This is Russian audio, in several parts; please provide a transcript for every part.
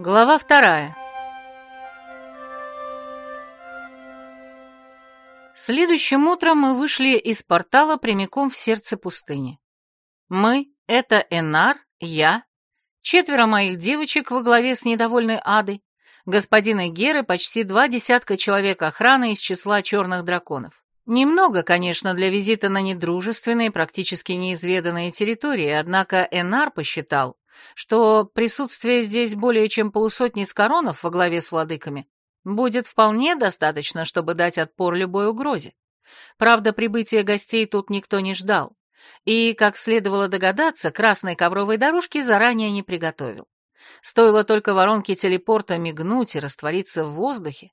Глава вторая. Следующим утром мы вышли из портала прямиком в сердце пустыни. Мы — это Энар, я, четверо моих девочек во главе с недовольной Адой, господин Эгер и почти два десятка человек охраны из числа черных драконов. Немного, конечно, для визита на недружественные, практически неизведанные территории, однако Энар посчитал, что присутствие здесь более чем полусотни скоронов во главе с владыками будет вполне достаточно, чтобы дать отпор любой угрозе. Правда, прибытия гостей тут никто не ждал, и, как следовало догадаться, красной ковровой дорожки заранее не приготовил. Стоило только воронке телепорта мигнуть и раствориться в воздухе,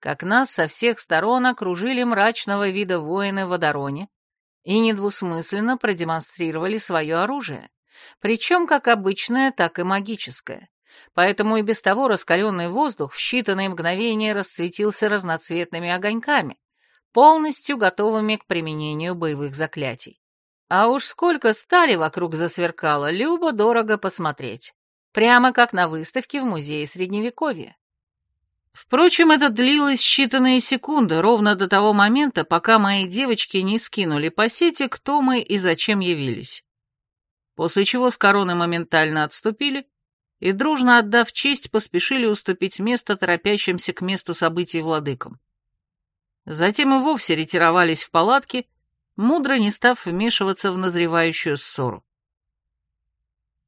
как нас со всех сторон окружили мрачного вида воины в водороне и недвусмысленно продемонстрировали свое оружие причем как обычное, так и магическое. Поэтому и без того раскаленный воздух в считанные мгновения расцветился разноцветными огоньками, полностью готовыми к применению боевых заклятий. А уж сколько стали вокруг засверкало, любо-дорого посмотреть. Прямо как на выставке в музее Средневековья. Впрочем, это длилось считанные секунды, ровно до того момента, пока мои девочки не скинули по сети, кто мы и зачем явились после чего с короны моментально отступили и, дружно отдав честь, поспешили уступить место торопящимся к месту событий владыкам. Затем и вовсе ретировались в палатки, мудро не став вмешиваться в назревающую ссору.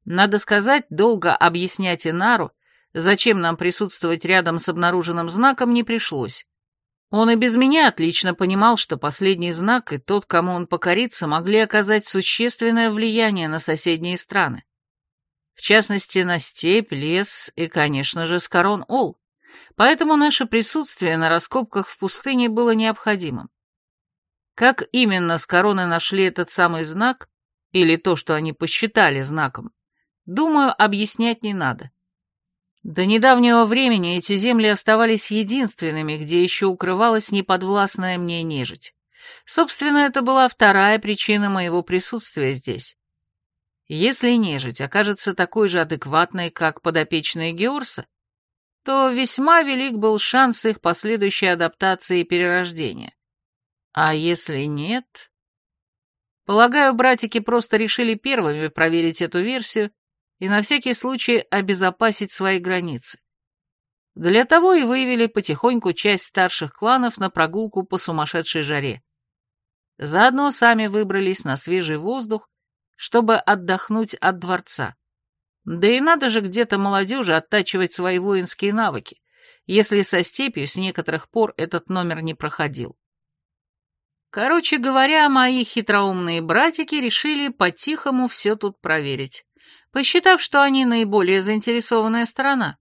Надо сказать, долго объяснять Инару, зачем нам присутствовать рядом с обнаруженным знаком, не пришлось. Он и без меня отлично понимал, что последний знак и тот, кому он покорится, могли оказать существенное влияние на соседние страны. В частности, на степь, лес и, конечно же, Скорон-Ол. Поэтому наше присутствие на раскопках в пустыне было необходимым. Как именно Скороны нашли этот самый знак, или то, что они посчитали знаком, думаю, объяснять не надо. До недавнего времени эти земли оставались единственными, где еще укрывалась неподвластная мне нежить. Собственно, это была вторая причина моего присутствия здесь. Если нежить окажется такой же адекватной, как подопечные Георса, то весьма велик был шанс их последующей адаптации и перерождения. А если нет... Полагаю, братики просто решили первыми проверить эту версию и на всякий случай обезопасить свои границы. Для того и вывели потихоньку часть старших кланов на прогулку по сумасшедшей жаре. Заодно сами выбрались на свежий воздух, чтобы отдохнуть от дворца. Да и надо же где-то молодежи оттачивать свои воинские навыки, если со степью с некоторых пор этот номер не проходил. Короче говоря, мои хитроумные братики решили по-тихому все тут проверить посчитав, что они наиболее заинтересованная сторона,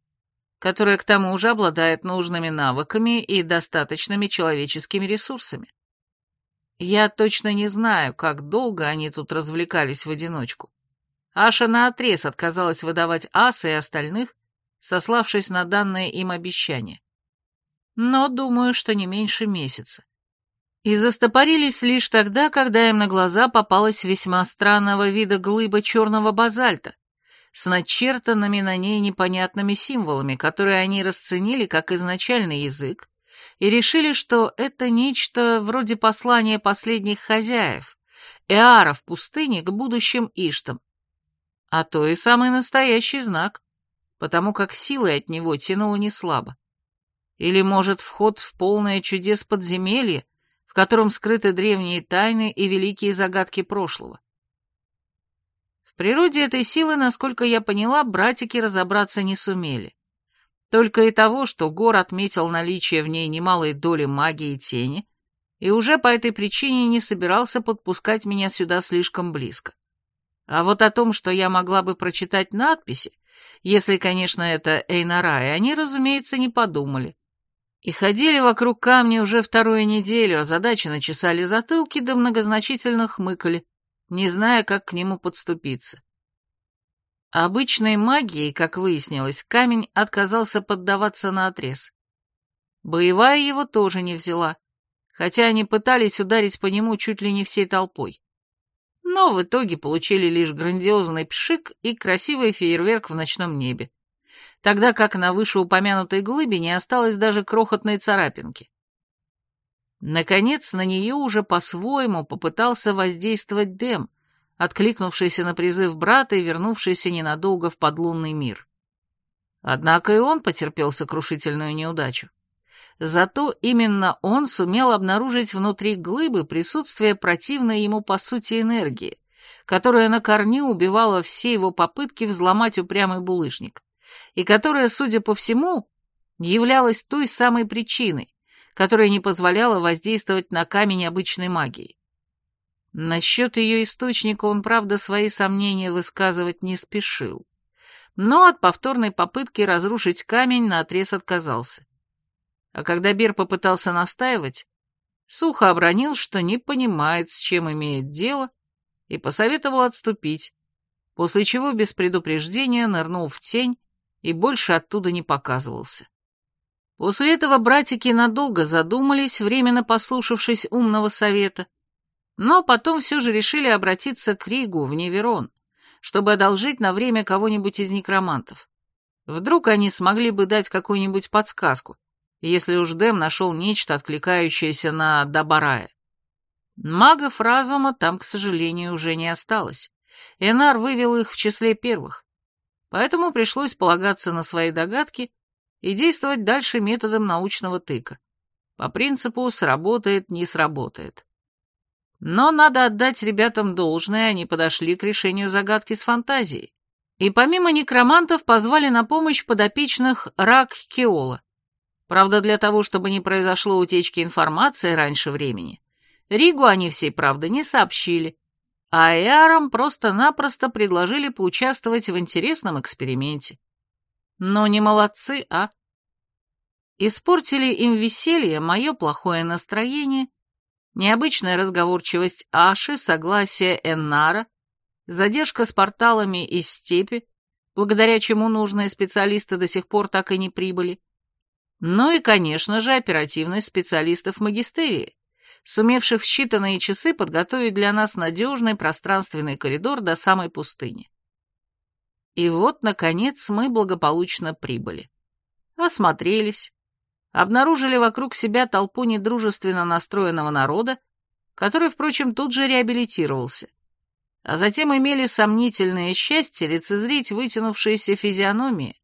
которая к тому же обладает нужными навыками и достаточными человеческими ресурсами. Я точно не знаю, как долго они тут развлекались в одиночку. Аша наотрез отказалась выдавать аса и остальных, сославшись на данное им обещание. Но думаю, что не меньше месяца. И застопорились лишь тогда, когда им на глаза попалась весьма странного вида глыба черного базальта, с начертанными на ней непонятными символами, которые они расценили как изначальный язык, и решили, что это нечто вроде послания последних хозяев, Эара в пустыне к будущим Иштам. А то и самый настоящий знак, потому как силой от него тянуло не слабо. Или, может, вход в полное чудес подземелья, в котором скрыты древние тайны и великие загадки прошлого природе этой силы, насколько я поняла, братики разобраться не сумели. Только и того, что Гор отметил наличие в ней немалой доли магии и тени, и уже по этой причине не собирался подпускать меня сюда слишком близко. А вот о том, что я могла бы прочитать надписи, если, конечно, это Эйнарай, они, разумеется, не подумали. И ходили вокруг камня уже вторую неделю, а задачи начесали затылки да многозначительно хмыкали, не зная, как к нему подступиться. Обычной магией, как выяснилось, камень отказался поддаваться на отрез. Боевая его тоже не взяла, хотя они пытались ударить по нему чуть ли не всей толпой. Но в итоге получили лишь грандиозный пшик и красивый фейерверк в ночном небе. Тогда как на вышеупомянутой глыбе не осталось даже крохотной царапинки. Наконец, на нее уже по-своему попытался воздействовать Дэм, откликнувшийся на призыв брата и вернувшийся ненадолго в подлунный мир. Однако и он потерпел сокрушительную неудачу. Зато именно он сумел обнаружить внутри глыбы присутствие противной ему по сути энергии, которая на корню убивала все его попытки взломать упрямый булыжник, и которая, судя по всему, являлась той самой причиной, которая не позволяла воздействовать на камень обычной магией. Насчет ее источника он, правда, свои сомнения высказывать не спешил. Но от повторной попытки разрушить камень наотрез отказался. А когда Бер попытался настаивать, сухо обронил, что не понимает, с чем имеет дело, и посоветовал отступить, после чего без предупреждения нырнул в тень и больше оттуда не показывался. После этого братики надолго задумались, временно послушавшись умного совета, но потом все же решили обратиться к Ригу в Неверон, чтобы одолжить на время кого-нибудь из некромантов. Вдруг они смогли бы дать какую-нибудь подсказку, если уж Дэм нашел нечто, откликающееся на Дабарая. Магов разума там, к сожалению, уже не осталось. Энар вывел их в числе первых, поэтому пришлось полагаться на свои догадки и действовать дальше методом научного тыка. По принципу «сработает, не сработает». Но надо отдать ребятам должное, они подошли к решению загадки с фантазией. И помимо некромантов позвали на помощь подопечных Рак Кеола. Правда, для того, чтобы не произошло утечки информации раньше времени, Ригу они всей правды не сообщили, а Эарам просто-напросто предложили поучаствовать в интересном эксперименте. Но не молодцы, а? Испортили им веселье, мое плохое настроение, необычная разговорчивость Аши, согласие Эннара, задержка с порталами из степи, благодаря чему нужные специалисты до сих пор так и не прибыли, ну и, конечно же, оперативность специалистов магистерии, сумевших в считанные часы подготовить для нас надежный пространственный коридор до самой пустыни. И вот, наконец, мы благополучно прибыли. Осмотрелись, обнаружили вокруг себя толпу недружественно настроенного народа, который, впрочем, тут же реабилитировался, а затем имели сомнительное счастье лицезреть вытянувшиеся физиономии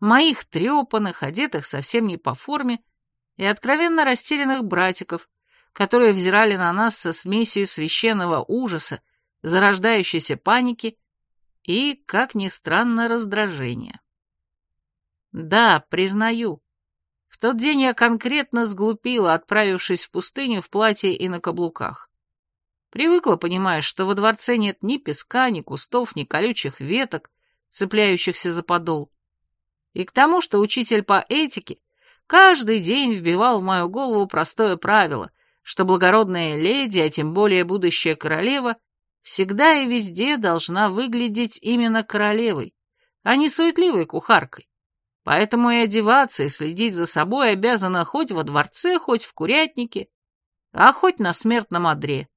моих трепанных, одетых совсем не по форме, и откровенно растерянных братиков, которые взирали на нас со смесью священного ужаса, зарождающейся паники и, как ни странно, раздражения. Да, признаю, в тот день я конкретно сглупила, отправившись в пустыню в платье и на каблуках. Привыкла, понимаешь, что во дворце нет ни песка, ни кустов, ни колючих веток, цепляющихся за подол. И к тому, что учитель по этике каждый день вбивал в мою голову простое правило, что благородная леди, а тем более будущая королева, всегда и везде должна выглядеть именно королевой, а не суетливой кухаркой. Поэтому и одеваться, и следить за собой обязана хоть во дворце, хоть в курятнике, а хоть на смертном одре.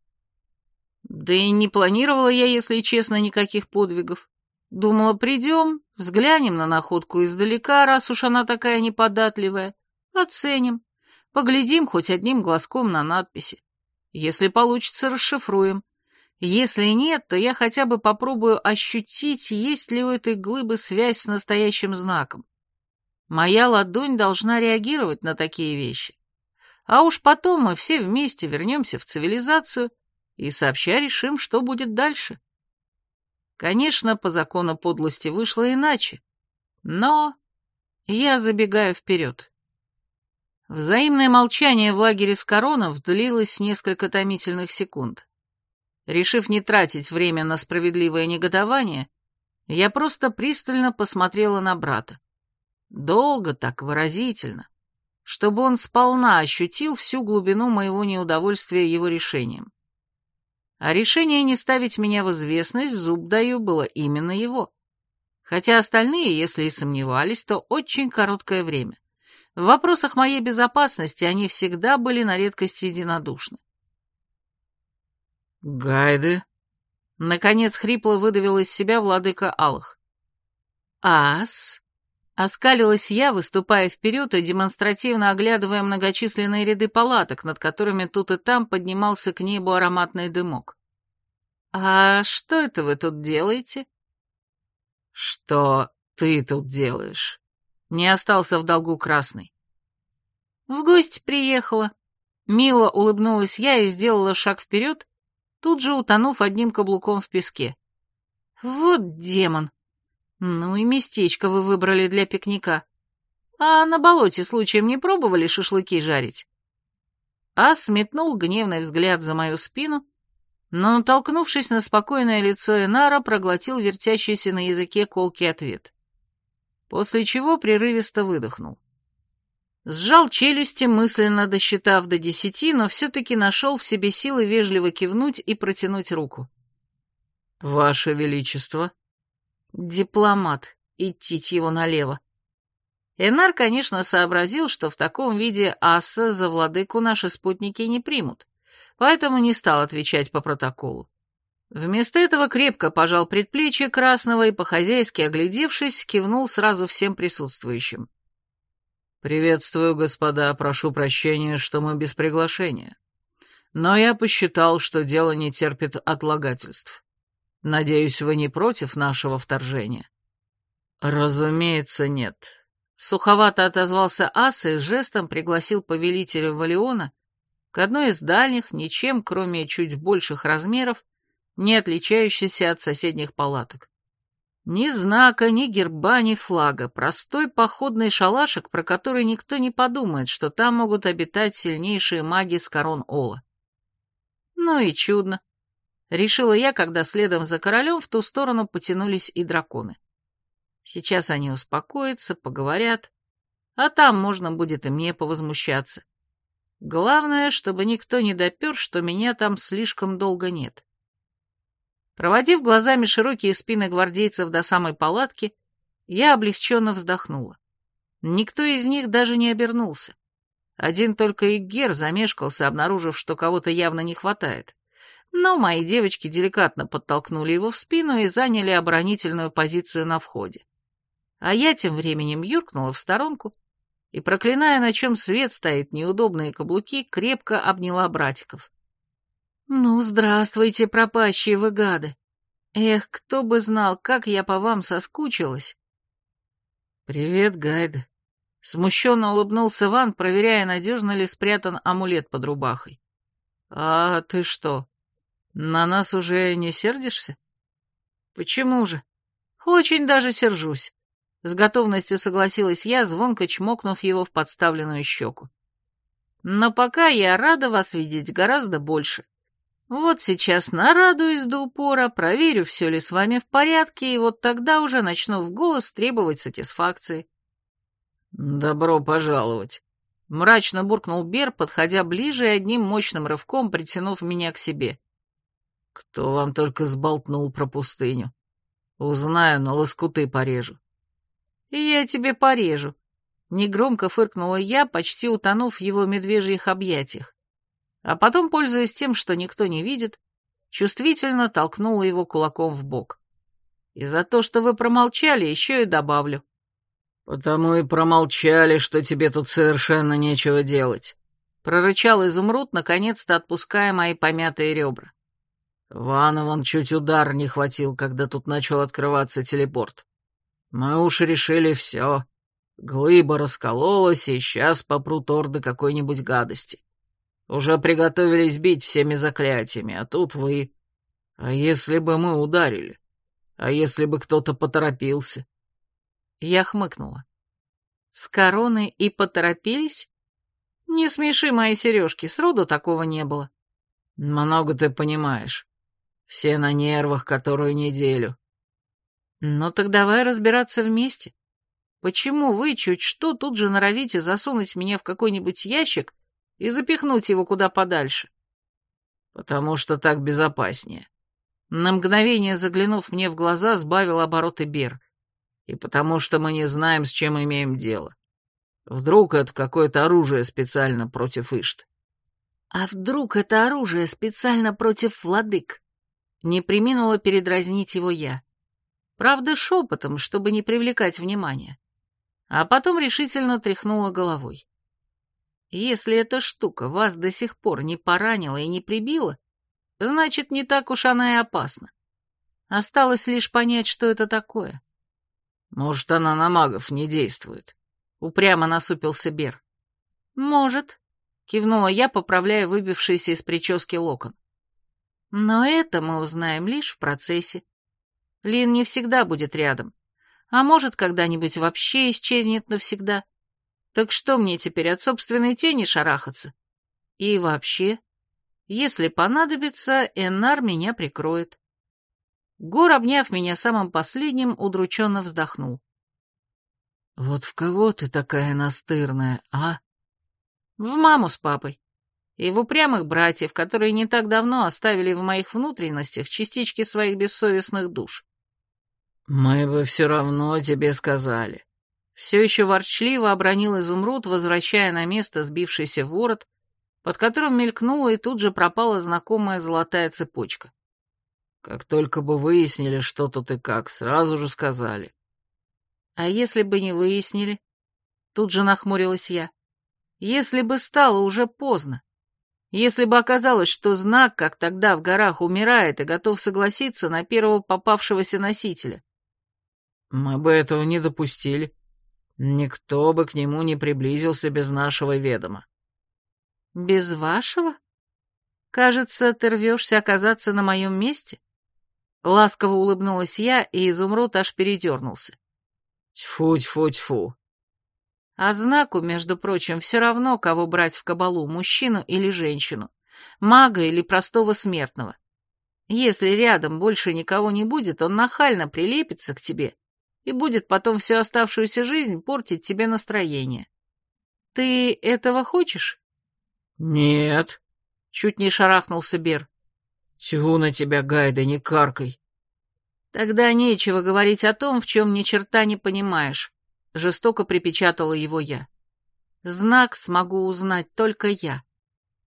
Да и не планировала я, если честно, никаких подвигов. Думала, придем, взглянем на находку издалека, раз уж она такая неподатливая, оценим, поглядим хоть одним глазком на надписи. Если получится, расшифруем. Если нет, то я хотя бы попробую ощутить, есть ли у этой глыбы связь с настоящим знаком. Моя ладонь должна реагировать на такие вещи. А уж потом мы все вместе вернемся в цивилизацию и сообща решим, что будет дальше. Конечно, по закону подлости вышло иначе, но я забегаю вперед. Взаимное молчание в лагере с коронов длилось несколько томительных секунд. Решив не тратить время на справедливое негодование, я просто пристально посмотрела на брата. Долго так, выразительно, чтобы он сполна ощутил всю глубину моего неудовольствия его решением. А решение не ставить меня в известность, зуб даю, было именно его. Хотя остальные, если и сомневались, то очень короткое время. В вопросах моей безопасности они всегда были на редкость единодушны. «Гайды?» Наконец хрипло выдавил из себя владыка Алых. «Ас?» Оскалилась я, выступая вперед и демонстративно оглядывая многочисленные ряды палаток, над которыми тут и там поднимался к небу ароматный дымок. «А что это вы тут делаете?» «Что ты тут делаешь?» Не остался в долгу красный. «В гости приехала». Мило улыбнулась я и сделала шаг вперед, тут же утонув одним каблуком в песке. «Вот демон! Ну и местечко вы выбрали для пикника. А на болоте случаем не пробовали шашлыки жарить?» А сметнул гневный взгляд за мою спину, но, натолкнувшись на спокойное лицо Энара, проглотил вертящийся на языке колкий ответ. После чего прерывисто выдохнул. Сжал челюсти, мысленно досчитав до десяти, но все-таки нашел в себе силы вежливо кивнуть и протянуть руку. «Ваше Величество!» Дипломат, идти его налево. Энар, конечно, сообразил, что в таком виде аса за владыку наши спутники не примут, поэтому не стал отвечать по протоколу. Вместо этого крепко пожал предплечье Красного и, по-хозяйски оглядевшись, кивнул сразу всем присутствующим. «Приветствую, господа, прошу прощения, что мы без приглашения. Но я посчитал, что дело не терпит отлагательств. Надеюсь, вы не против нашего вторжения?» «Разумеется, нет». Суховато отозвался Ас и жестом пригласил повелителя Валиона к одной из дальних, ничем, кроме чуть больших размеров, не отличающейся от соседних палаток. Ни знака, ни герба, ни флага, простой походный шалашик, про который никто не подумает, что там могут обитать сильнейшие маги с корон Ола. Ну и чудно. Решила я, когда следом за королем в ту сторону потянулись и драконы. Сейчас они успокоятся, поговорят, а там можно будет и мне повозмущаться. Главное, чтобы никто не допер, что меня там слишком долго нет. Проводив глазами широкие спины гвардейцев до самой палатки, я облегченно вздохнула. Никто из них даже не обернулся. Один только Иггер замешкался, обнаружив, что кого-то явно не хватает. Но мои девочки деликатно подтолкнули его в спину и заняли оборонительную позицию на входе. А я тем временем юркнула в сторонку и, проклиная, на чем свет стоит неудобные каблуки, крепко обняла братиков. «Ну, здравствуйте, пропащие вы гады! Эх, кто бы знал, как я по вам соскучилась!» «Привет, Гайд!» Смущенно улыбнулся Ван, проверяя, надежно ли спрятан амулет под рубахой. «А ты что, на нас уже не сердишься?» «Почему же? Очень даже сержусь!» С готовностью согласилась я, звонко чмокнув его в подставленную щеку. «Но пока я рада вас видеть гораздо больше. Вот сейчас нарадуюсь до упора, проверю, все ли с вами в порядке, и вот тогда уже начну в голос требовать сатисфакции. «Добро пожаловать!» — мрачно буркнул Бер, подходя ближе и одним мощным рывком притянув меня к себе. «Кто вам только сболтнул про пустыню? Узнаю, на лоскуты порежу». «И я тебе порежу», — негромко фыркнула я, почти утонув в его медвежьих объятиях а потом, пользуясь тем, что никто не видит, чувствительно толкнула его кулаком в бок. И за то, что вы промолчали, еще и добавлю. «Потому и промолчали, что тебе тут совершенно нечего делать», — прорычал изумруд, наконец-то отпуская мои помятые ребра. Вана вон чуть удар не хватил, когда тут начал открываться телепорт. Мы уж решили все. Глыба раскололась, и сейчас попрут орды какой-нибудь гадости. Уже приготовились бить всеми заклятиями, а тут вы... А если бы мы ударили? А если бы кто-то поторопился?» Я хмыкнула. «С короны и поторопились? Не смеши мои сережки, сроду такого не было». «Много ты понимаешь. Все на нервах которую неделю». «Ну так давай разбираться вместе. Почему вы чуть что тут же норовите засунуть меня в какой-нибудь ящик и запихнуть его куда подальше. Потому что так безопаснее. На мгновение заглянув мне в глаза, сбавил обороты Бер. И потому что мы не знаем, с чем имеем дело. Вдруг это какое-то оружие специально против Ишт. А вдруг это оружие специально против владык? Не приминула передразнить его я. Правда, шепотом, чтобы не привлекать внимания. а потом решительно тряхнула головой. Если эта штука вас до сих пор не поранила и не прибила, значит, не так уж она и опасна. Осталось лишь понять, что это такое. Может, она на магов не действует. Упрямо насупился Бер. Может, кивнула я, поправляя выбившийся из прически локон. Но это мы узнаем лишь в процессе. Лин не всегда будет рядом, а может, когда-нибудь вообще исчезнет навсегда. Так что мне теперь от собственной тени шарахаться? И вообще, если понадобится, Эннар меня прикроет. Гор, обняв меня самым последним, удрученно вздохнул. «Вот в кого ты такая настырная, а?» «В маму с папой. И в упрямых братьев, которые не так давно оставили в моих внутренностях частички своих бессовестных душ». «Мы бы все равно тебе сказали». Все еще ворчливо обронил изумруд, возвращая на место сбившийся ворот, под которым мелькнула и тут же пропала знакомая золотая цепочка. Как только бы выяснили, что тут и как, сразу же сказали. А если бы не выяснили? Тут же нахмурилась я. Если бы стало уже поздно. Если бы оказалось, что знак, как тогда в горах, умирает и готов согласиться на первого попавшегося носителя. Мы бы этого не допустили. Никто бы к нему не приблизился без нашего ведома. Без вашего? Кажется, ты рвешься оказаться на моем месте? Ласково улыбнулась я, и изумруд аж передернулся. Тьфу-тьфу-тьфу. А знаку, между прочим, все равно, кого брать в кабалу, мужчину или женщину, мага или простого смертного. Если рядом больше никого не будет, он нахально прилепится к тебе и будет потом всю оставшуюся жизнь портить тебе настроение. Ты этого хочешь? Нет. Чуть не шарахнулся Бер. Тьфу на тебя, Гайда, не каркай. Тогда нечего говорить о том, в чем ни черта не понимаешь. Жестоко припечатала его я. Знак смогу узнать только я.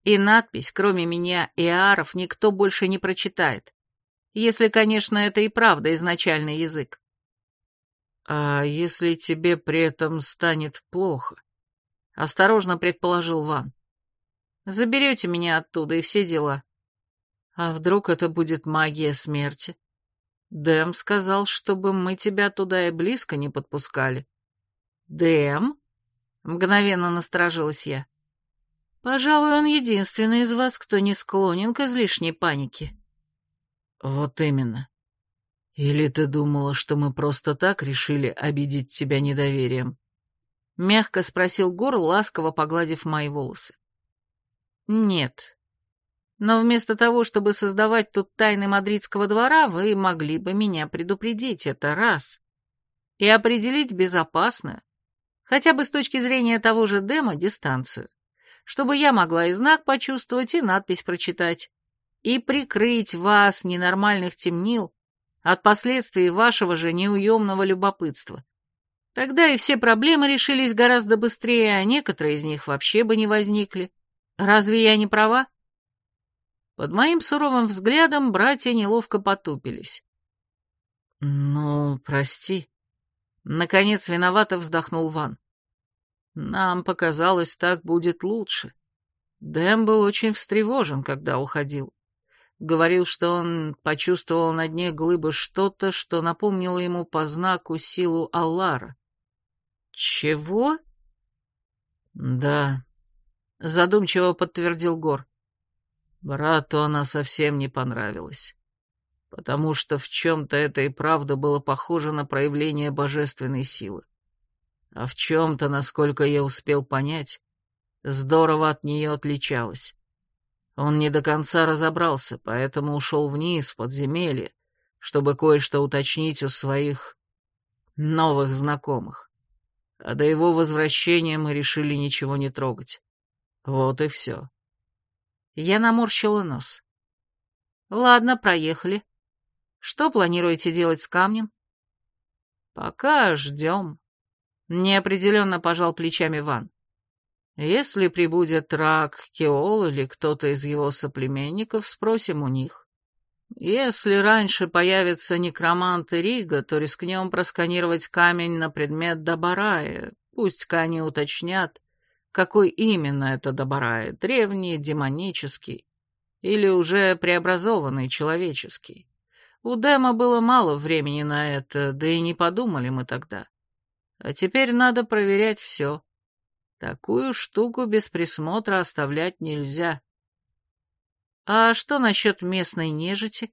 И надпись, кроме меня и Ааров, никто больше не прочитает. Если, конечно, это и правда изначальный язык. А если тебе при этом станет плохо? Осторожно предположил Ван. Заберете меня оттуда и все дела. А вдруг это будет магия смерти? Дэм сказал, чтобы мы тебя туда и близко не подпускали. Дэм? Мгновенно насторожилась я. Пожалуй, он единственный из вас, кто не склонен к излишней панике. Вот именно. Или ты думала, что мы просто так решили обидеть тебя недоверием? Мягко спросил Гор, ласково погладив мои волосы. Нет, но вместо того, чтобы создавать тут тайны мадридского двора, вы могли бы меня предупредить, это раз. И определить безопасную, хотя бы с точки зрения того же демо, дистанцию, чтобы я могла и знак почувствовать, и надпись прочитать, и прикрыть вас, ненормальных темнил, от последствий вашего же неуемного любопытства. Тогда и все проблемы решились гораздо быстрее, а некоторые из них вообще бы не возникли. Разве я не права? Под моим суровым взглядом братья неловко потупились. «Ну, прости». Наконец виновато вздохнул Ван. «Нам показалось, так будет лучше. Дэм был очень встревожен, когда уходил. Говорил, что он почувствовал на дне глыбы что-то, что напомнило ему по знаку силу Аллара. «Чего?» «Да», — задумчиво подтвердил Гор. Брату она совсем не понравилась, потому что в чем-то это и правда было похоже на проявление божественной силы. А в чем-то, насколько я успел понять, здорово от нее отличалась. Он не до конца разобрался, поэтому ушел вниз, в подземелье, чтобы кое-что уточнить у своих новых знакомых. А до его возвращения мы решили ничего не трогать. Вот и все. Я наморщила нос. Ладно, проехали. Что планируете делать с камнем? Пока ждем. Неопределенно пожал плечами Ван. Если прибудет Рак, Кеол или кто-то из его соплеменников, спросим у них. Если раньше появится некромант и Рига, то рискнем просканировать камень на предмет Добарая. Пусть-ка они уточнят, какой именно это Добарая, древний, демонический или уже преобразованный человеческий. У Дэма было мало времени на это, да и не подумали мы тогда. А теперь надо проверять все. Такую штуку без присмотра оставлять нельзя. А что насчет местной нежити?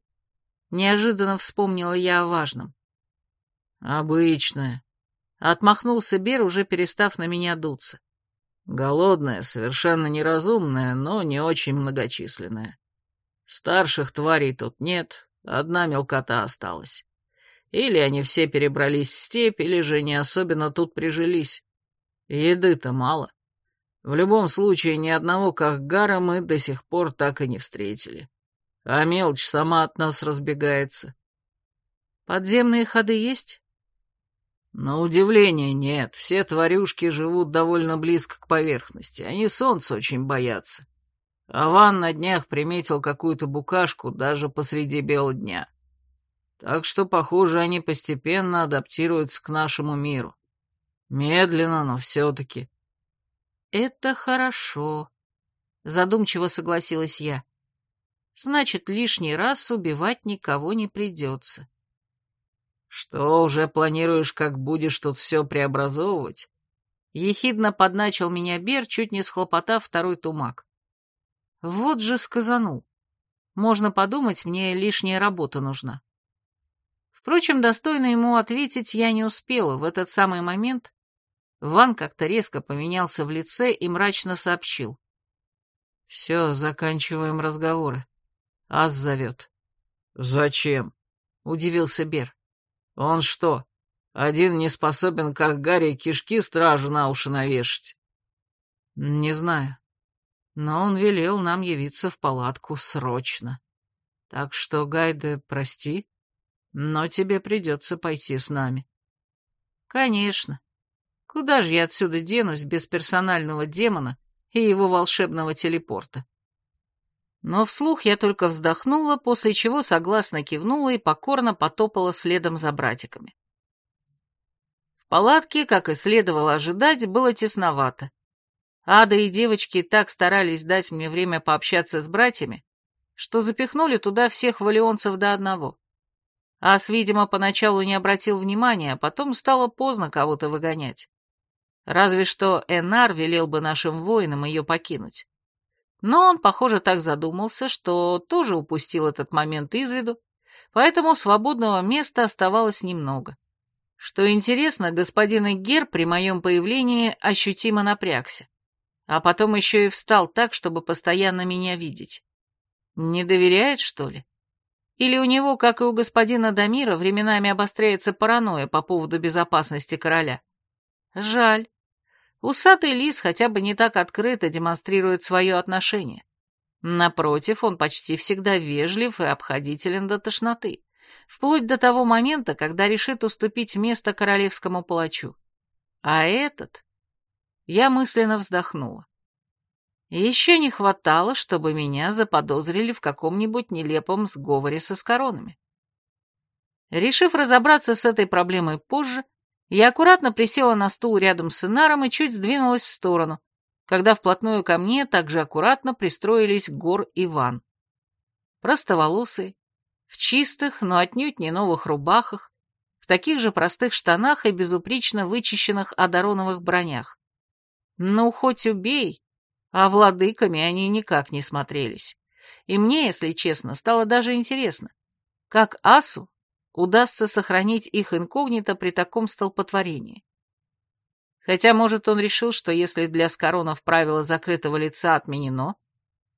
Неожиданно вспомнила я о важном. Обычная. Отмахнулся Бер, уже перестав на меня дуться. Голодная, совершенно неразумная, но не очень многочисленная. Старших тварей тут нет, одна мелкота осталась. Или они все перебрались в степь, или же не особенно тут прижились. Еды-то мало. В любом случае, ни одного Кахгара мы до сих пор так и не встретили. А мелочь сама от нас разбегается. Подземные ходы есть? На удивление нет. Все тварюшки живут довольно близко к поверхности. Они солнца очень боятся. А Ван на днях приметил какую-то букашку даже посреди бела дня. Так что, похоже, они постепенно адаптируются к нашему миру. Медленно, но все-таки. Это хорошо, задумчиво согласилась я. Значит, лишний раз убивать никого не придется. Что, уже планируешь, как будешь тут все преобразовывать? Ехидно подначил меня Бер, чуть не схлопотав второй тумак. Вот же сказанул. Можно подумать, мне лишняя работа нужна. Впрочем, достойно ему ответить я не успела. В этот самый момент Ван как-то резко поменялся в лице и мрачно сообщил. «Все, заканчиваем разговоры. Ас зовет». «Зачем?» — удивился Бер. «Он что, один не способен, как Гарри, кишки стражу на уши навешать?» «Не знаю. Но он велел нам явиться в палатку срочно. Так что, Гайде, прости, но тебе придется пойти с нами». «Конечно. Куда же я отсюда денусь без персонального демона и его волшебного телепорта? Но вслух я только вздохнула, после чего согласно кивнула и покорно потопала следом за братиками. В палатке, как и следовало ожидать, было тесновато. Ада и девочки так старались дать мне время пообщаться с братьями, что запихнули туда всех валионцев до одного. Ас, видимо, поначалу не обратил внимания, а потом стало поздно кого-то выгонять. Разве что Энар велел бы нашим воинам ее покинуть. Но он, похоже, так задумался, что тоже упустил этот момент из виду, поэтому свободного места оставалось немного. Что интересно, господин Эггер при моем появлении ощутимо напрягся, а потом еще и встал так, чтобы постоянно меня видеть. Не доверяет, что ли? Или у него, как и у господина Дамира, временами обостряется паранойя по поводу безопасности короля? Жаль. Усатый лис хотя бы не так открыто демонстрирует свое отношение. Напротив, он почти всегда вежлив и обходителен до тошноты, вплоть до того момента, когда решит уступить место королевскому палачу. А этот... Я мысленно вздохнула. Еще не хватало, чтобы меня заподозрили в каком-нибудь нелепом сговоре со скоронами. Решив разобраться с этой проблемой позже, я аккуратно присела на стул рядом с Инаром и чуть сдвинулась в сторону, когда вплотную ко мне также аккуратно пристроились Гор и Ван. Простоволосые, в чистых, но отнюдь не новых рубахах, в таких же простых штанах и безупречно вычищенных одароновых бронях. Ну, хоть убей, а владыками они никак не смотрелись. И мне, если честно, стало даже интересно, как Асу удастся сохранить их инкогнито при таком столпотворении. Хотя, может, он решил, что если для скоронов правило закрытого лица отменено,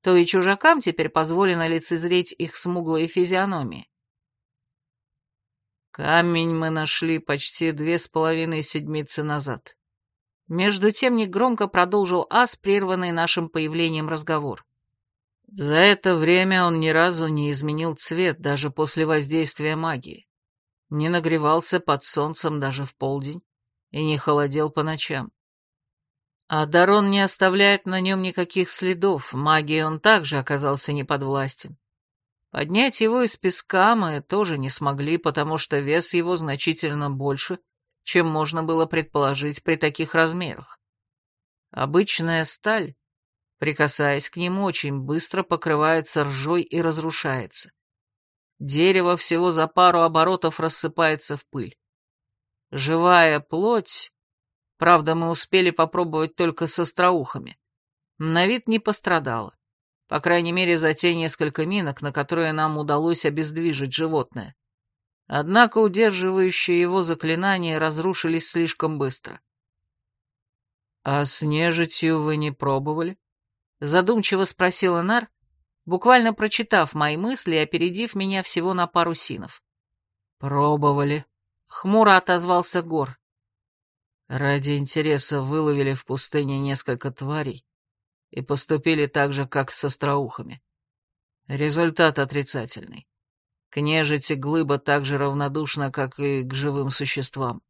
то и чужакам теперь позволено лицезреть их смуглые физиономии. Камень мы нашли почти две с половиной седмицы назад. Между тем негромко продолжил Ас, прерванный нашим появлением разговор. За это время он ни разу не изменил цвет, даже после воздействия магии не нагревался под солнцем даже в полдень и не холодел по ночам. А Дарон не оставляет на нем никаких следов, магии он также оказался неподвластен. Поднять его из песка мы тоже не смогли, потому что вес его значительно больше, чем можно было предположить при таких размерах. Обычная сталь, прикасаясь к нему, очень быстро покрывается ржой и разрушается. Дерево всего за пару оборотов рассыпается в пыль. Живая плоть... Правда, мы успели попробовать только с остроухами. На вид не пострадала. По крайней мере, за те несколько минок, на которые нам удалось обездвижить животное. Однако удерживающие его заклинания разрушились слишком быстро. «А с нежитью вы не пробовали?» Задумчиво спросил Нар, буквально прочитав мои мысли и опередив меня всего на пару синов. «Пробовали», — хмуро отозвался Гор. Ради интереса выловили в пустыне несколько тварей и поступили так же, как с остроухами. Результат отрицательный. К нежити глыба так же равнодушна, как и к живым существам,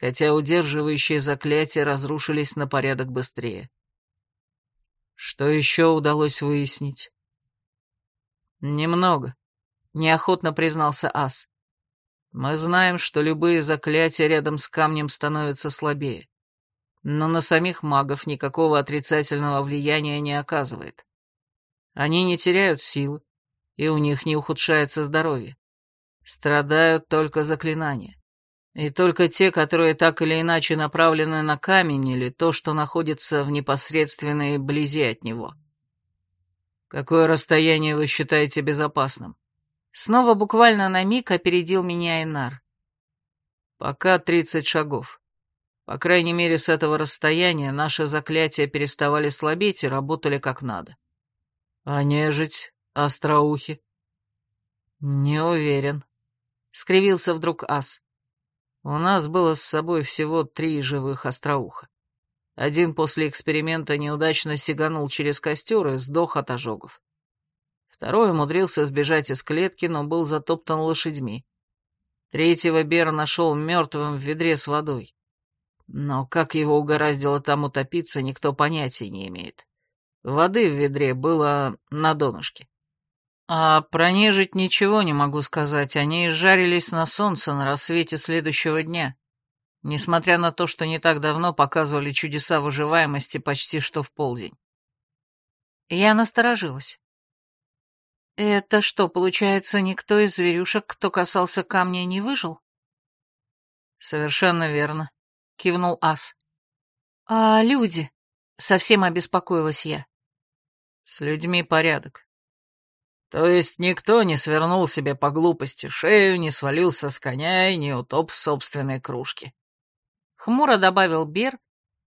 хотя удерживающие заклятия разрушились на порядок быстрее. Что еще удалось выяснить? Немного, неохотно признался Ас. Мы знаем, что любые заклятия рядом с камнем становятся слабее, но на самих магов никакого отрицательного влияния не оказывает. Они не теряют силы, и у них не ухудшается здоровье. Страдают только заклинания. И только те, которые так или иначе направлены на камень или то, что находится в непосредственной близи от него. Какое расстояние вы считаете безопасным? Снова буквально на миг опередил меня Инар. Пока тридцать шагов. По крайней мере, с этого расстояния наши заклятия переставали слабеть и работали как надо. А нежить, остроухи? Не уверен. Скривился вдруг Ас. У нас было с собой всего три живых остроуха. Один после эксперимента неудачно сиганул через костер и сдох от ожогов. Второй умудрился сбежать из клетки, но был затоптан лошадьми. Третьего Бер нашел мертвым в ведре с водой. Но как его угораздило там утопиться, никто понятия не имеет. Воды в ведре было на донышке. А про нежить ничего не могу сказать, они жарились на солнце на рассвете следующего дня, несмотря на то, что не так давно показывали чудеса выживаемости почти что в полдень. Я насторожилась. Это что, получается, никто из зверюшек, кто касался камня, не выжил? Совершенно верно, кивнул Ас. А люди? Совсем обеспокоилась я. С людьми порядок. То есть никто не свернул себе по глупости шею, не свалился с коня и не утоп в собственной кружке. Хмуро добавил Бер,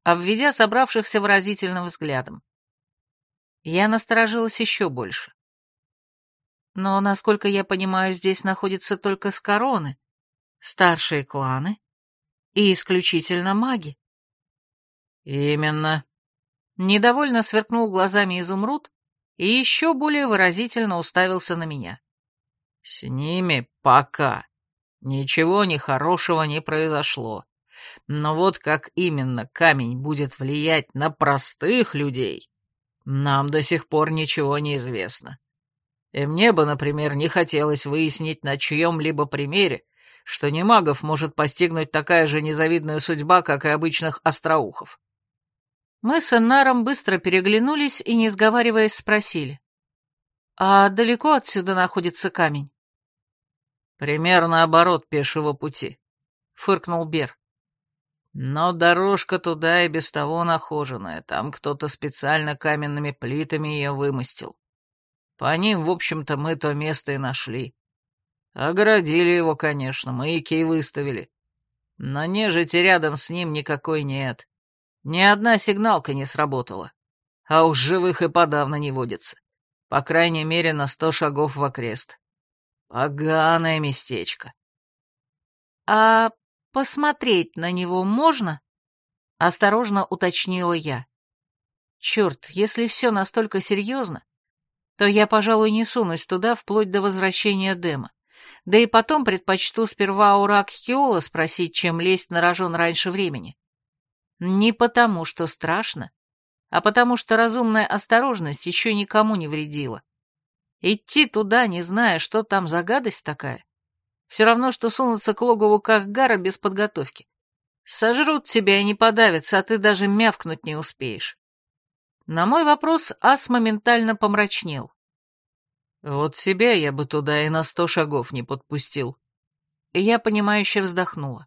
обведя собравшихся выразительным взглядом. Я насторожилась еще больше. Но, насколько я понимаю, здесь находятся только скороны, старшие кланы и исключительно маги. Именно. Недовольно сверкнул глазами изумруд, и еще более выразительно уставился на меня. «С ними пока ничего нехорошего не произошло. Но вот как именно камень будет влиять на простых людей, нам до сих пор ничего не известно. И мне бы, например, не хотелось выяснить на чьем-либо примере, что немагов может постигнуть такая же незавидная судьба, как и обычных остроухов. Мы с Эннаром быстро переглянулись и, не сговариваясь, спросили. «А далеко отсюда находится камень?» «Примерно оборот пешего пути», — фыркнул Бер. «Но дорожка туда и без того нахоженная, там кто-то специально каменными плитами ее вымостил. По ним, в общем-то, мы то место и нашли. Огородили его, конечно, маяки выставили. Но нежити рядом с ним никакой нет. Ни одна сигналка не сработала. А уж живых и подавно не водится. По крайней мере, на сто шагов в окрест. Поганое местечко. «А посмотреть на него можно?» — осторожно уточнила я. «Черт, если все настолько серьезно, то я, пожалуй, не сунусь туда вплоть до возвращения Дема. Да и потом предпочту сперва у Рак-Хиола спросить, чем лезть на рожон раньше времени. Не потому, что страшно, а потому что разумная осторожность еще никому не вредила. Идти туда, не зная, что там за гадость такая, все равно, что сунуться к логову Кахгара без подготовки. Сожрут тебя и не подавятся, а ты даже мявкнуть не успеешь. На мой вопрос Ас моментально помрачнел. Вот себя я бы туда и на сто шагов не подпустил. Я, понимающе вздохнула.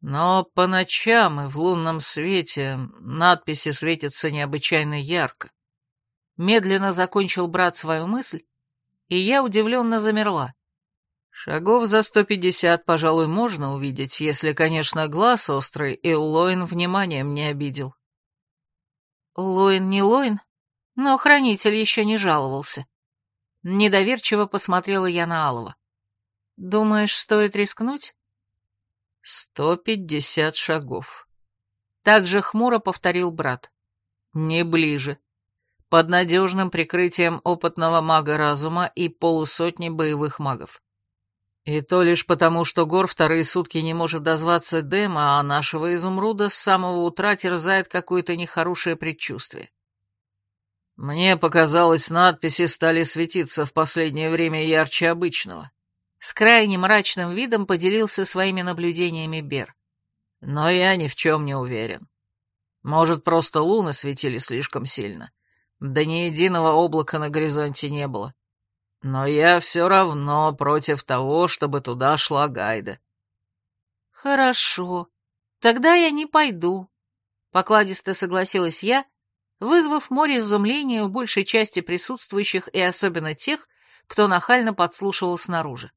Но по ночам и в лунном свете надписи светятся необычайно ярко. Медленно закончил брат свою мысль, и я удивленно замерла. Шагов за сто пятьдесят, пожалуй, можно увидеть, если, конечно, глаз острый и Лоин вниманием не обидел. Лоин не Лоин, но хранитель еще не жаловался. Недоверчиво посмотрела я на Алова. «Думаешь, стоит рискнуть?» «Сто пятьдесят шагов». Так же хмуро повторил брат. «Не ближе. Под надежным прикрытием опытного мага разума и полусотни боевых магов. И то лишь потому, что Гор вторые сутки не может дозваться Дема, а нашего изумруда с самого утра терзает какое-то нехорошее предчувствие. Мне показалось, надписи стали светиться в последнее время ярче обычного. С крайне мрачным видом поделился своими наблюдениями Бер. Но я ни в чем не уверен. Может, просто луны светили слишком сильно. Да ни единого облака на горизонте не было. Но я все равно против того, чтобы туда шла Гайда. Хорошо, тогда я не пойду. Покладисто согласилась я вызвав море изумления у большей части присутствующих и особенно тех, кто нахально подслушивал снаружи.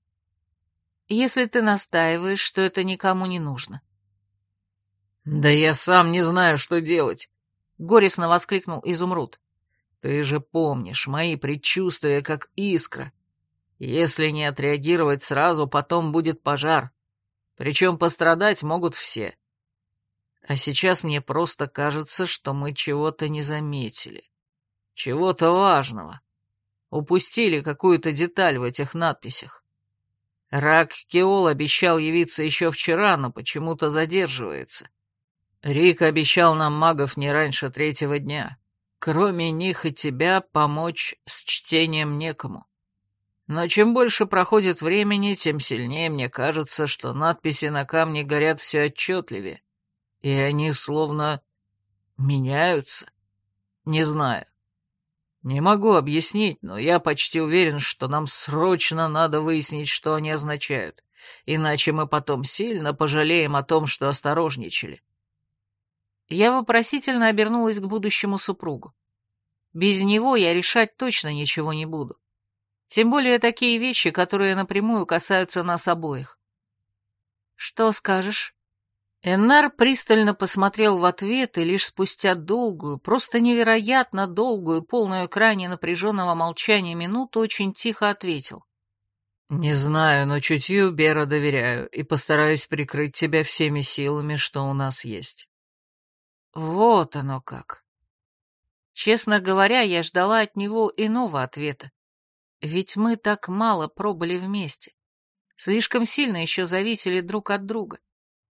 «Если ты настаиваешь, что это никому не нужно». «Да я сам не знаю, что делать», — горестно воскликнул Изумруд. «Ты же помнишь, мои предчувствия как искра. Если не отреагировать сразу, потом будет пожар. Причем пострадать могут все. А сейчас мне просто кажется, что мы чего-то не заметили. Чего-то важного. Упустили какую-то деталь в этих надписях. Рак Кеол обещал явиться еще вчера, но почему-то задерживается. Рик обещал нам магов не раньше третьего дня. Кроме них и тебя помочь с чтением некому. Но чем больше проходит времени, тем сильнее мне кажется, что надписи на камне горят все отчетливее и они словно меняются. Не знаю. Не могу объяснить, но я почти уверен, что нам срочно надо выяснить, что они означают, иначе мы потом сильно пожалеем о том, что осторожничали. Я вопросительно обернулась к будущему супругу. Без него я решать точно ничего не буду. Тем более такие вещи, которые напрямую касаются нас обоих. Что скажешь? Эннар пристально посмотрел в ответ и лишь спустя долгую, просто невероятно долгую, полную крайне напряженного молчания минуту очень тихо ответил. «Не знаю, но чутью Бера доверяю и постараюсь прикрыть тебя всеми силами, что у нас есть». Вот оно как. Честно говоря, я ждала от него иного ответа. Ведь мы так мало пробыли вместе. Слишком сильно еще зависели друг от друга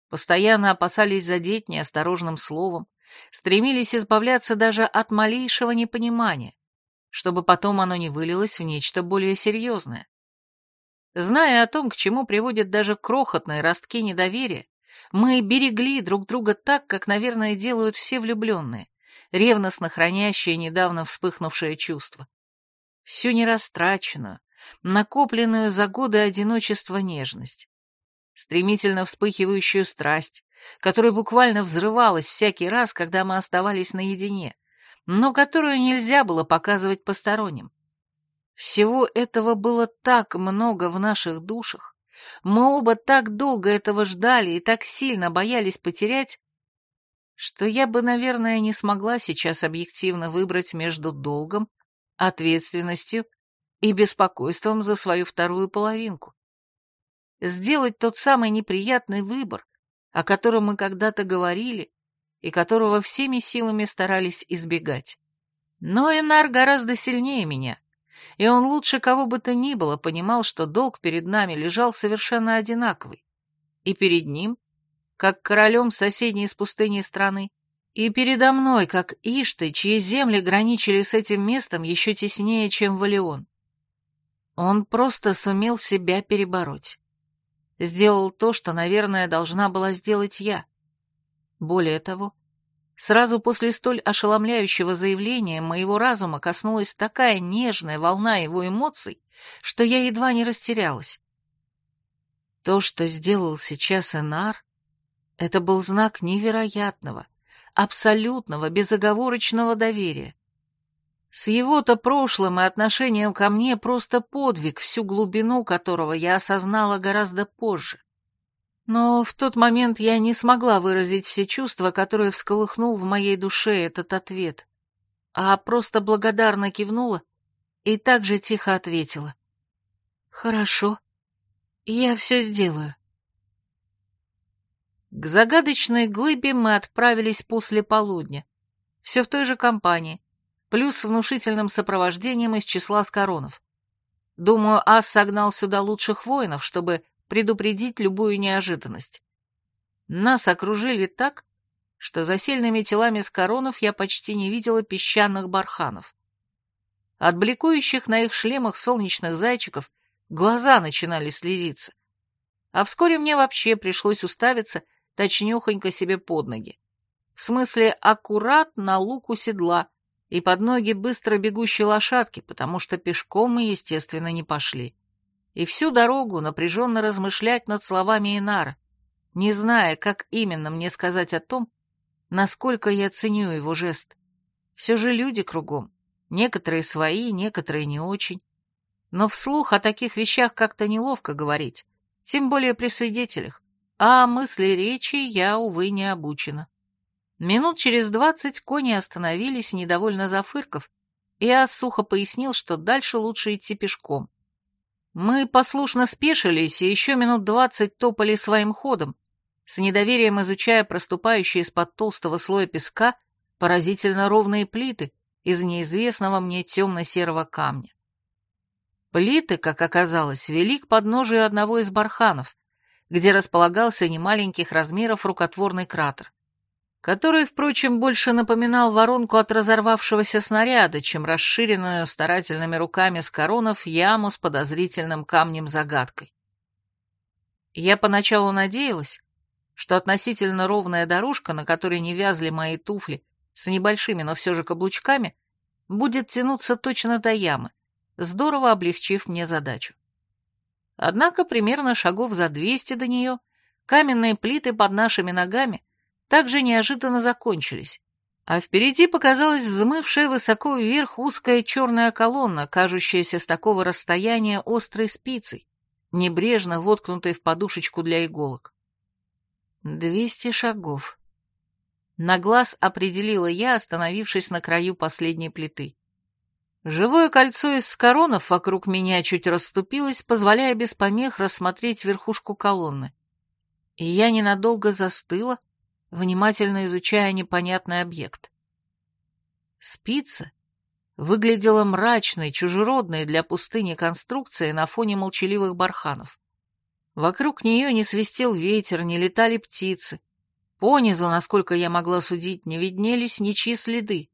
постоянно опасались задеть неосторожным словом, стремились избавляться даже от малейшего непонимания, чтобы потом оно не вылилось в нечто более серьезное. Зная о том, к чему приводят даже крохотные ростки недоверия, мы берегли друг друга так, как, наверное, делают все влюбленные, ревностно хранящие недавно вспыхнувшее чувство. Всю нерастраченную, накопленную за годы одиночества нежность, стремительно вспыхивающую страсть, которая буквально взрывалась всякий раз, когда мы оставались наедине, но которую нельзя было показывать посторонним. Всего этого было так много в наших душах, мы оба так долго этого ждали и так сильно боялись потерять, что я бы, наверное, не смогла сейчас объективно выбрать между долгом, ответственностью и беспокойством за свою вторую половинку сделать тот самый неприятный выбор, о котором мы когда-то говорили и которого всеми силами старались избегать. Но Энар гораздо сильнее меня, и он лучше кого бы то ни было понимал, что долг перед нами лежал совершенно одинаковый. И перед ним, как королем соседней с пустыней страны, и передо мной, как Ишты, чьи земли граничили с этим местом еще теснее, чем Валион. Он просто сумел себя перебороть. Сделал то, что, наверное, должна была сделать я. Более того, сразу после столь ошеломляющего заявления моего разума коснулась такая нежная волна его эмоций, что я едва не растерялась. То, что сделал сейчас Энар, это был знак невероятного, абсолютного, безоговорочного доверия. С его-то прошлым и отношением ко мне просто подвиг, всю глубину которого я осознала гораздо позже. Но в тот момент я не смогла выразить все чувства, которые всколыхнул в моей душе этот ответ, а просто благодарно кивнула и также тихо ответила. «Хорошо, я все сделаю». К загадочной глыбе мы отправились после полудня, все в той же компании, плюс внушительным сопровождением из числа скоронов. Думаю, Ас согнал сюда лучших воинов, чтобы предупредить любую неожиданность. Нас окружили так, что за сильными телами скоронов я почти не видела песчаных барханов. От бликующих на их шлемах солнечных зайчиков глаза начинали слезиться. А вскоре мне вообще пришлось уставиться точнёхонько себе под ноги. В смысле, аккурат на луку седла, и под ноги быстро бегущей лошадки, потому что пешком мы, естественно, не пошли. И всю дорогу напряженно размышлять над словами Инара, не зная, как именно мне сказать о том, насколько я ценю его жест. Все же люди кругом, некоторые свои, некоторые не очень. Но вслух о таких вещах как-то неловко говорить, тем более при свидетелях, а мысли речи я, увы, не обучена. Минут через двадцать кони остановились, недовольно зафырков, и я сухо пояснил, что дальше лучше идти пешком. Мы послушно спешились и еще минут двадцать топали своим ходом, с недоверием изучая проступающие из-под толстого слоя песка поразительно ровные плиты из неизвестного мне темно-серого камня. Плиты, как оказалось, вели к подножию одного из барханов, где располагался немаленьких размеров рукотворный кратер который, впрочем, больше напоминал воронку от разорвавшегося снаряда, чем расширенную старательными руками с коронов яму с подозрительным камнем-загадкой. Я поначалу надеялась, что относительно ровная дорожка, на которой не вязли мои туфли с небольшими, но все же каблучками, будет тянуться точно до ямы, здорово облегчив мне задачу. Однако примерно шагов за двести до нее каменные плиты под нашими ногами также неожиданно закончились, а впереди показалась взмывшая высоко вверх узкая черная колонна, кажущаяся с такого расстояния острой спицей, небрежно воткнутой в подушечку для иголок. Двести шагов. На глаз определила я, остановившись на краю последней плиты. Живое кольцо из скоронов вокруг меня чуть расступилось, позволяя без помех рассмотреть верхушку колонны. И я ненадолго застыла, внимательно изучая непонятный объект. Спица выглядела мрачной, чужеродной для пустыни конструкцией на фоне молчаливых барханов. Вокруг нее не свистел ветер, не летали птицы. Понизу, насколько я могла судить, не виднелись ничьи следы.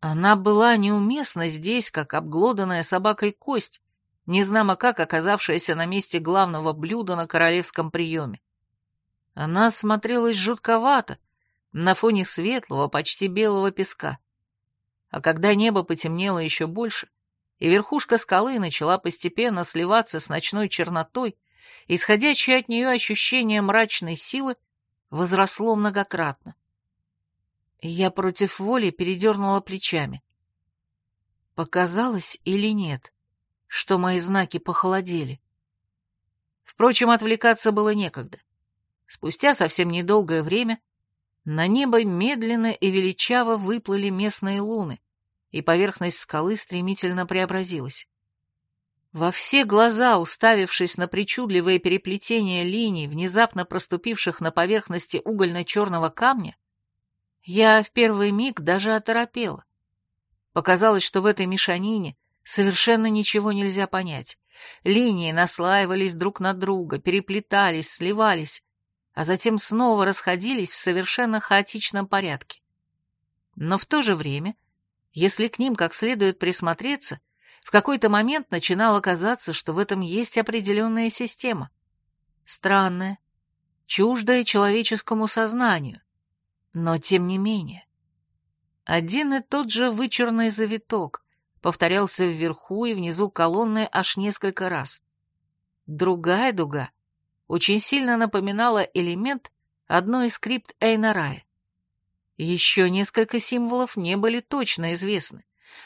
Она была неуместна здесь, как обглоданная собакой кость, незнамо как оказавшаяся на месте главного блюда на королевском приеме. Она смотрелась жутковато, на фоне светлого, почти белого песка. А когда небо потемнело еще больше, и верхушка скалы начала постепенно сливаться с ночной чернотой, исходящее от нее ощущение мрачной силы возросло многократно. Я против воли передернула плечами. Показалось или нет, что мои знаки похолодели? Впрочем, отвлекаться было некогда. Спустя совсем недолгое время на небо медленно и величаво выплыли местные луны, и поверхность скалы стремительно преобразилась. Во все глаза, уставившись на причудливое переплетение линий, внезапно проступивших на поверхности угольно-черного камня, я в первый миг даже оторопела. Показалось, что в этой мешанине совершенно ничего нельзя понять. Линии наслаивались друг на друга, переплетались, сливались, а затем снова расходились в совершенно хаотичном порядке. Но в то же время, если к ним как следует присмотреться, В какой-то момент начинало казаться, что в этом есть определенная система. Странная, чуждая человеческому сознанию, но тем не менее. Один и тот же вычурный завиток повторялся вверху и внизу колонны аж несколько раз. Другая дуга очень сильно напоминала элемент одной из скрипт Эйнарая. Еще несколько символов не были точно известны,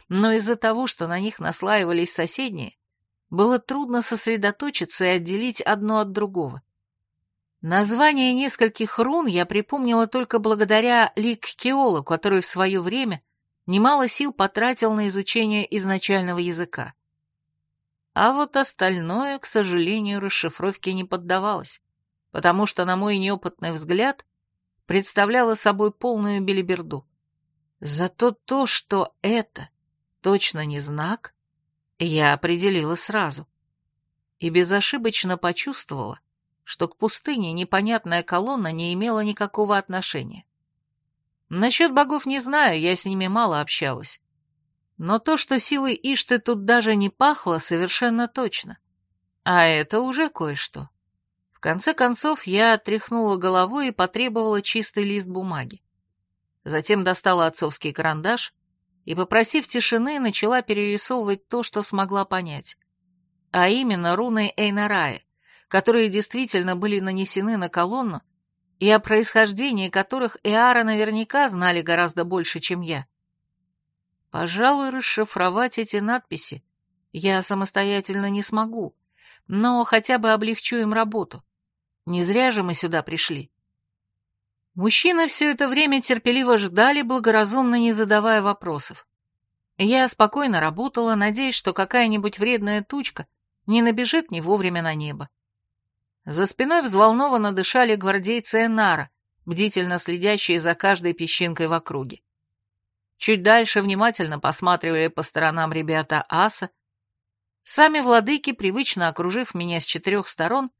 но из-за того, что на них наслаивались соседние, было трудно сосредоточиться и отделить одно от другого. Название нескольких рун я припомнила только благодаря Лик Кеолу, который в свое время немало сил потратил на изучение изначального языка. А вот остальное, к сожалению, расшифровке не поддавалось, потому что, на мой неопытный взгляд, представляло собой полную белиберду. Зато то, что это точно не знак, я определила сразу. И безошибочно почувствовала, что к пустыне непонятная колонна не имела никакого отношения. Насчет богов не знаю, я с ними мало общалась. Но то, что силой Ишты тут даже не пахло, совершенно точно. А это уже кое-что. В конце концов, я отряхнула головой и потребовала чистый лист бумаги. Затем достала отцовский карандаш и, попросив тишины, начала перерисовывать то, что смогла понять. А именно руны Эйнарая, которые действительно были нанесены на колонну, и о происхождении которых Эара наверняка знали гораздо больше, чем я. Пожалуй, расшифровать эти надписи я самостоятельно не смогу, но хотя бы облегчу им работу. Не зря же мы сюда пришли. Мужчины все это время терпеливо ждали, благоразумно не задавая вопросов. Я спокойно работала, надеясь, что какая-нибудь вредная тучка не набежит не вовремя на небо. За спиной взволнованно дышали гвардейцы Энара, бдительно следящие за каждой песчинкой в округе. Чуть дальше внимательно посматривали по сторонам ребята Аса. Сами владыки, привычно окружив меня с четырех сторон,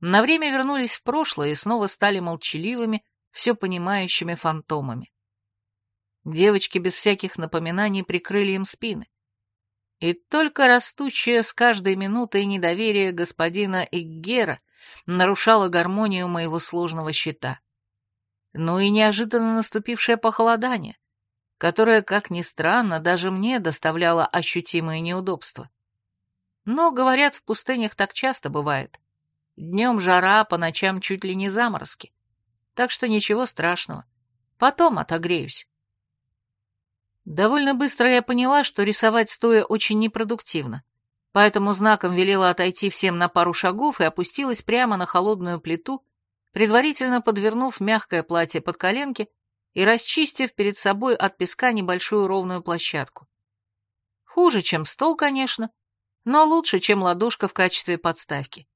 на время вернулись в прошлое и снова стали молчаливыми, все понимающими фантомами. Девочки без всяких напоминаний прикрыли им спины. И только растущее с каждой минутой недоверие господина Иггера — нарушала гармонию моего сложного щита. Ну и неожиданно наступившее похолодание, которое, как ни странно, даже мне доставляло ощутимые неудобства. Но, говорят, в пустынях так часто бывает. Днем жара, по ночам чуть ли не заморозки. Так что ничего страшного. Потом отогреюсь. Довольно быстро я поняла, что рисовать стоя очень непродуктивно поэтому знаком велела отойти всем на пару шагов и опустилась прямо на холодную плиту, предварительно подвернув мягкое платье под коленки и расчистив перед собой от песка небольшую ровную площадку. Хуже, чем стол, конечно, но лучше, чем ладошка в качестве подставки.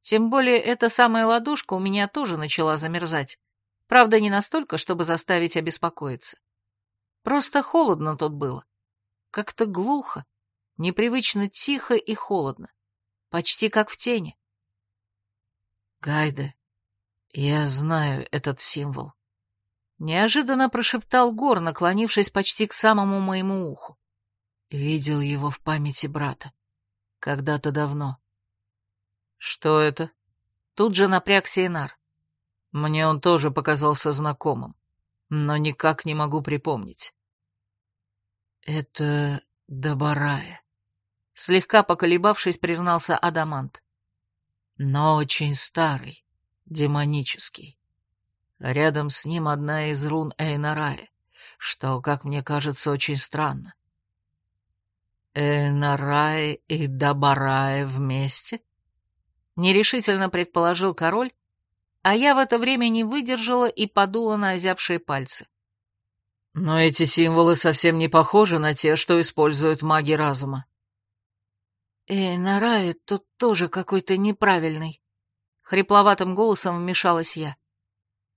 Тем более эта самая ладошка у меня тоже начала замерзать. Правда, не настолько, чтобы заставить обеспокоиться. Просто холодно тут было. Как-то глухо, непривычно тихо и холодно, почти как в тени. «Гайде, я знаю этот символ», — неожиданно прошептал Гор, наклонившись почти к самому моему уху. Видел его в памяти брата. Когда-то давно. «Что это?» Тут же напрягся Инар. Мне он тоже показался знакомым, но никак не могу припомнить. Это Добарая. Слегка поколебавшись, признался Адамант. Но очень старый, демонический. Рядом с ним одна из рун Эйнарая, что, как мне кажется, очень странно. Эйнарая и Дабарая вместе? Нерешительно предположил король, а я в это время не выдержала и подула на озябшие пальцы. Но эти символы совсем не похожи на те, что используют маги разума. «Эй, тут тоже какой-то неправильный», — хрипловатым голосом вмешалась я.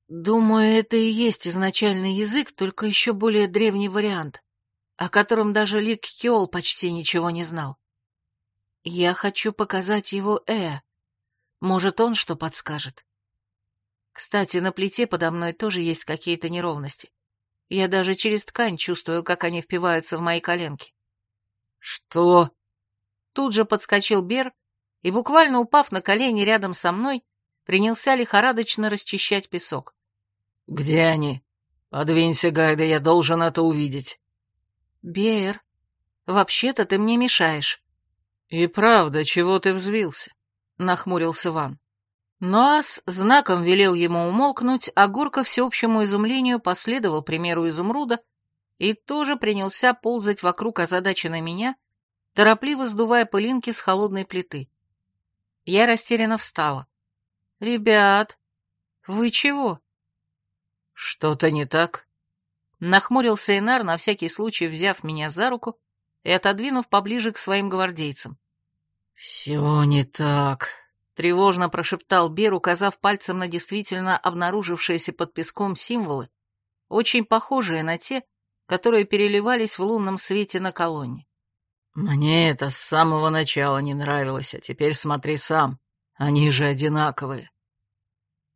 «Думаю, это и есть изначальный язык, только еще более древний вариант, о котором даже Лик Хиол почти ничего не знал. Я хочу показать его Э. Может, он что подскажет. Кстати, на плите подо мной тоже есть какие-то неровности. Я даже через ткань чувствую, как они впиваются в мои коленки. «Что?» Тут же подскочил Бер и, буквально упав на колени рядом со мной, принялся лихорадочно расчищать песок. «Где они? Подвинься, Гайда, я должен это увидеть». «Бер, вообще-то ты мне мешаешь». «И правда, чего ты взвился?» — нахмурился Ван. Ноас знаком велел ему умолкнуть, а Горка всеобщему изумлению последовал примеру изумруда и тоже принялся ползать вокруг озадаченной меня, торопливо сдувая пылинки с холодной плиты. Я растерянно встала. «Ребят, вы чего?» «Что-то не так?» Нахмурился Инар, на всякий случай взяв меня за руку и отодвинув поближе к своим гвардейцам. «Все не так», Тревожно прошептал Бер, указав пальцем на действительно обнаружившиеся под песком символы, очень похожие на те, которые переливались в лунном свете на колонне. «Мне это с самого начала не нравилось, а теперь смотри сам. Они же одинаковые».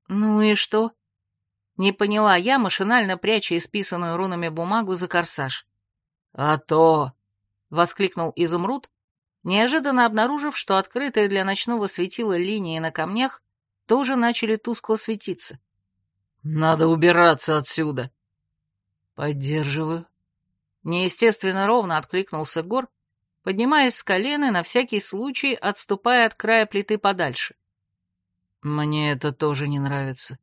«Ну и что?» Не поняла я, машинально пряча исписанную рунами бумагу за корсаж. «А то!» — воскликнул Изумруд, неожиданно обнаружив, что открытые для ночного светила линии на камнях тоже начали тускло светиться. «Надо убираться отсюда!» «Поддерживаю». Неестественно ровно откликнулся Гор, поднимаясь с колена на всякий случай отступая от края плиты подальше. «Мне это тоже не нравится.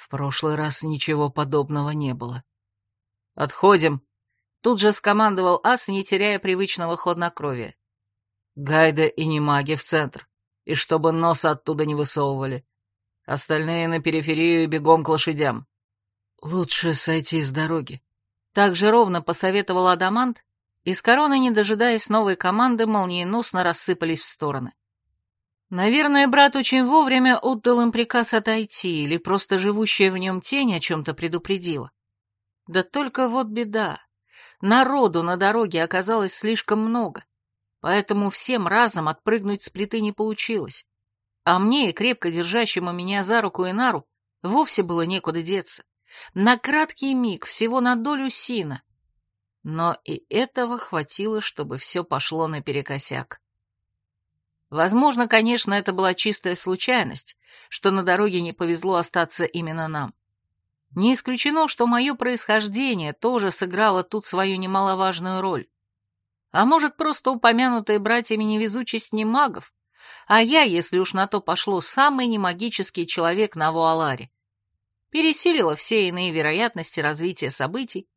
В прошлый раз ничего подобного не было». «Отходим!» Тут же скомандовал Ас, не теряя привычного хладнокровия. Гайда и немаги в центр, и чтобы носа оттуда не высовывали. Остальные на периферию и бегом к лошадям. Лучше сойти с дороги. Так же ровно посоветовал Адамант, и с короны, не дожидаясь новой команды, молниеносно рассыпались в стороны. Наверное, брат очень вовремя отдал им приказ отойти, или просто живущая в нем тень о чем-то предупредила. Да только вот беда. Народу на дороге оказалось слишком много поэтому всем разом отпрыгнуть с плиты не получилось. А мне, крепко держащему меня за руку и нару, вовсе было некуда деться. На краткий миг, всего на долю сина. Но и этого хватило, чтобы все пошло наперекосяк. Возможно, конечно, это была чистая случайность, что на дороге не повезло остаться именно нам. Не исключено, что мое происхождение тоже сыграло тут свою немаловажную роль. А может, просто упомянутые братьями невезучесть не магов, а я, если уж на то пошло, самый немагический человек на Вуаларе. Пересилила все иные вероятности развития событий,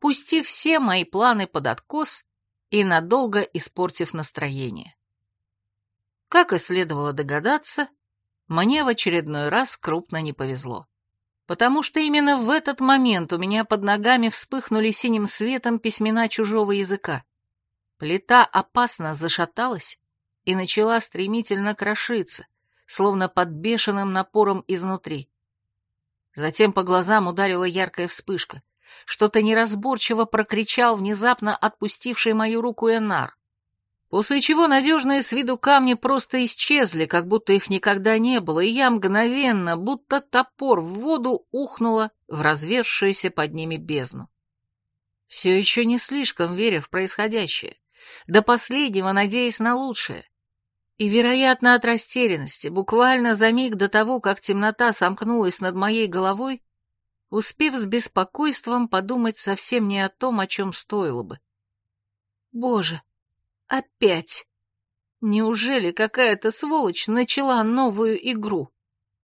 пустив все мои планы под откос и надолго испортив настроение. Как и следовало догадаться, мне в очередной раз крупно не повезло. Потому что именно в этот момент у меня под ногами вспыхнули синим светом письмена чужого языка. Плита опасно зашаталась и начала стремительно крошиться, словно под бешеным напором изнутри. Затем по глазам ударила яркая вспышка. Что-то неразборчиво прокричал внезапно отпустивший мою руку Энар. После чего надежные с виду камни просто исчезли, как будто их никогда не было, и я мгновенно, будто топор в воду, ухнула в развершуюся под ними бездну. Все еще не слишком веря в происходящее, до последнего надеясь на лучшее. И, вероятно, от растерянности, буквально за миг до того, как темнота сомкнулась над моей головой, успев с беспокойством подумать совсем не о том, о чем стоило бы. Боже, опять! Неужели какая-то сволочь начала новую игру?